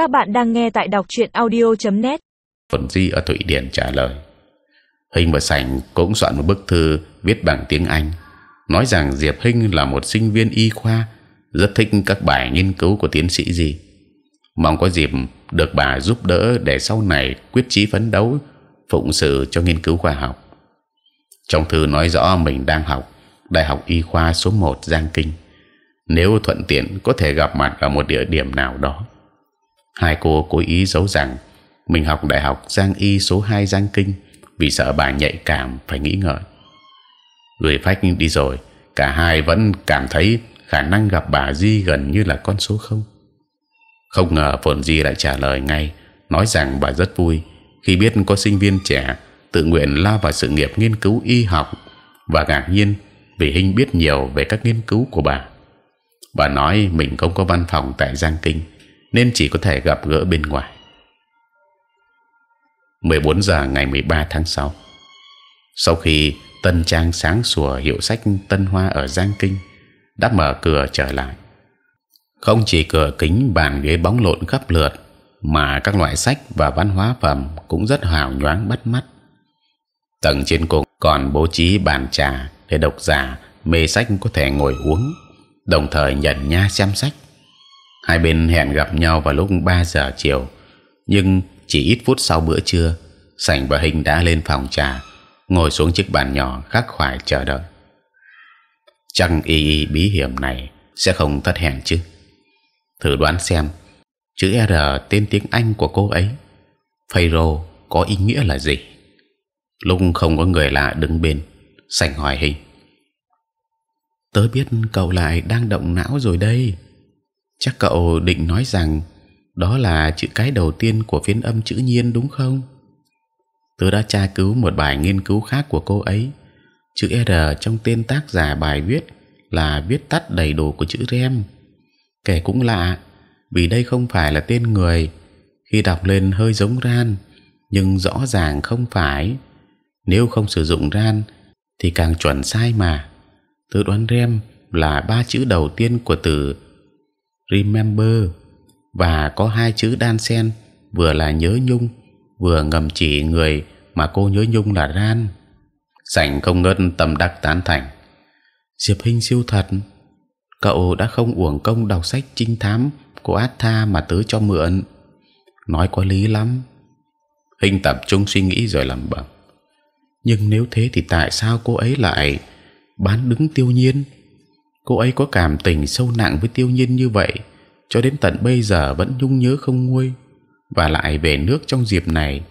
Các bạn đang nghe tại đọc truyện audio.net. Thuận Di ở Thụy Điển trả lời. Hình và Sảnh cũng soạn một bức thư viết bằng tiếng Anh, nói rằng Diệp Hinh là một sinh viên y khoa, rất thích các bài nghiên cứu của tiến sĩ gì, mong có dịp được bà giúp đỡ để sau này quyết chí phấn đấu, phụng sự cho nghiên cứu khoa học. Trong thư nói rõ mình đang học Đại học Y khoa số 1 Giang Kinh, nếu thuận tiện có thể gặp mặt ở một địa điểm nào đó. Hai cô cố ý giấu rằng mình học Đại học Giang Y số 2 Giang Kinh vì sợ bà nhạy cảm phải nghĩ ngợi. Người phách đi rồi, cả hai vẫn cảm thấy khả năng gặp bà Di gần như là con số không. Không ngờ Phồn Di lại trả lời ngay, nói rằng bà rất vui khi biết có sinh viên trẻ tự nguyện lao vào sự nghiệp nghiên cứu y học và ngạc nhiên vì Hinh biết nhiều về các nghiên cứu của bà. Bà nói mình không có văn phòng tại Giang Kinh nên chỉ có thể gặp gỡ bên ngoài. 14 giờ ngày 13 tháng 6 sau khi Tân Trang sáng sủa hiệu sách Tân Hoa ở Giang Kinh đã mở cửa trở lại, không chỉ cửa kính bàn ghế bóng lộn khắp lượt mà các loại sách và văn hóa phẩm cũng rất hào nhoáng bắt mắt. Tầng trên cùng còn bố trí bàn trà để độc giả mê sách có thể ngồi uống, đồng thời nhận nha xem sách. Hai bên hẹn gặp nhau vào lúc 3 giờ chiều, nhưng chỉ ít phút sau bữa trưa, sảnh và hình đã lên phòng trà, ngồi xuống chiếc bàn nhỏ khắc khoải chờ đợi. Chẳng y y bí hiểm này sẽ không thất hẹn chứ? Thử đoán xem, chữ R tên tiếng Anh của cô ấy, Pharaoh có ý nghĩa là gì? Lúc không có người lạ đứng bên, sảnh hỏi hình. Tớ biết cậu lại đang động não rồi đây. Chắc cậu định nói rằng đó là chữ cái đầu tiên của phiên âm chữ nhiên đúng không? Tớ đã tra cứu một bài nghiên cứu khác của cô ấy. Chữ R trong tên tác giả bài viết là viết tắt đầy đủ của chữ rem. Kể cũng lạ, vì đây không phải là tên người. Khi đọc lên hơi giống ran, nhưng rõ ràng không phải. Nếu không sử dụng ran, thì càng chuẩn sai mà. Tớ đoán rem là ba chữ đầu tiên của từ remember. Và có hai chữ đan xen vừa là nhớ nhung, vừa ngầm chỉ người mà cô nhớ nhung là ran. Sảnh không ngớt tâm đắc tán thành. Diệp hình siêu thật, cậu đã không uổng công đọc sách trinh thám của Atha mà tớ cho mượn. Nói có lý lắm. Hình tập trung suy nghĩ rồi lẩm bẩm. Nhưng nếu thế thì tại sao cô ấy lại bán đứng tiêu nhiên? Cô ấy có cảm tình sâu nặng với tiêu nhiên như vậy, cho đến tận bây giờ vẫn nhung nhớ không nguôi. Và lại về nước trong dịp này,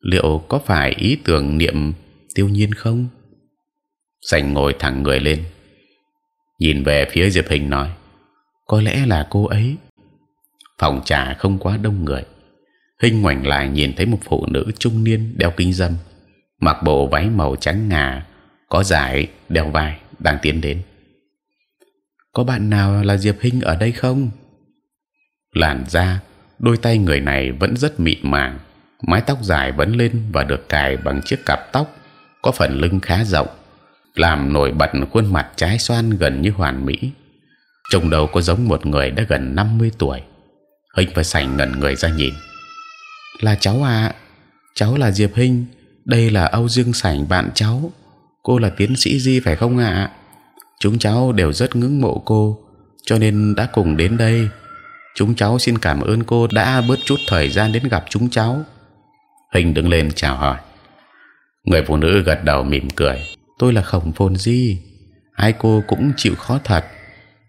liệu có phải ý tưởng niệm tiêu nhiên không? Sành ngồi thẳng người lên, nhìn về phía diệp hình nói, có lẽ là cô ấy. Phòng trà không quá đông người. Hình ngoảnh lại nhìn thấy một phụ nữ trung niên đeo kính dâm, mặc bộ váy màu trắng ngà, có dải đeo vai, đang tiến đến có bạn nào là diệp hinh ở đây không? Làn da, đôi tay người này vẫn rất mịn màng. Mái tóc dài vẫn lên và được cài bằng chiếc cặp tóc, có phần lưng khá rộng, làm nổi bật khuôn mặt trái xoan gần như hoàn mỹ. Trông đầu có giống một người đã gần 50 tuổi. Hình và sành ngẩn người ra nhìn. Là cháu à cháu là diệp hinh. Đây là âu dương sảnh bạn cháu. Cô là tiến sĩ di phải không ạ? Chúng cháu đều rất ngưỡng mộ cô, cho nên đã cùng đến đây. Chúng cháu xin cảm ơn cô đã bớt chút thời gian đến gặp chúng cháu. Hình đứng lên chào hỏi. Người phụ nữ gật đầu mỉm cười. Tôi là khổng phồn di. Hai cô cũng chịu khó thật.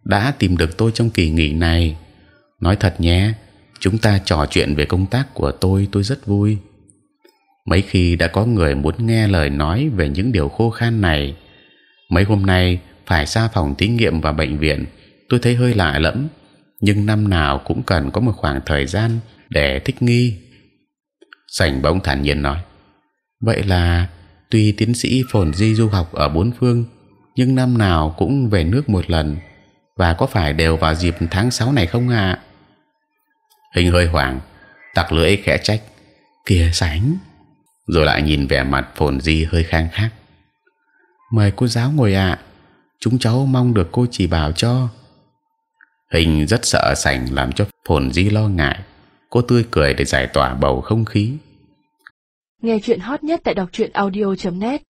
Đã tìm được tôi trong kỳ nghỉ này. Nói thật nhé, chúng ta trò chuyện về công tác của tôi tôi rất vui. Mấy khi đã có người muốn nghe lời nói về những điều khô khan này, mấy hôm nay phải xa phòng thí nghiệm và bệnh viện. Tôi thấy hơi lạ lẫm, nhưng năm nào cũng cần có một khoảng thời gian để thích nghi. Sảnh bỗng thản nhiên nói, vậy là tuy tiến sĩ phồn di du học ở bốn phương, nhưng năm nào cũng về nước một lần, và có phải đều vào dịp tháng 6 này không ạ? À? hình hơi hoảng, tặc lưỡi khẽ trách, kìa sánh rồi lại nhìn vẻ mặt phồn di hơi khang khác, mời cô giáo ngồi ạ chúng cháu mong được cô chỉ bảo cho. Hình rất sợ sành làm cho phồn di lo ngại. Cô tươi cười để giải tỏa bầu không khí. Nghe chuyện hot nhất tại đọc truyện audio.net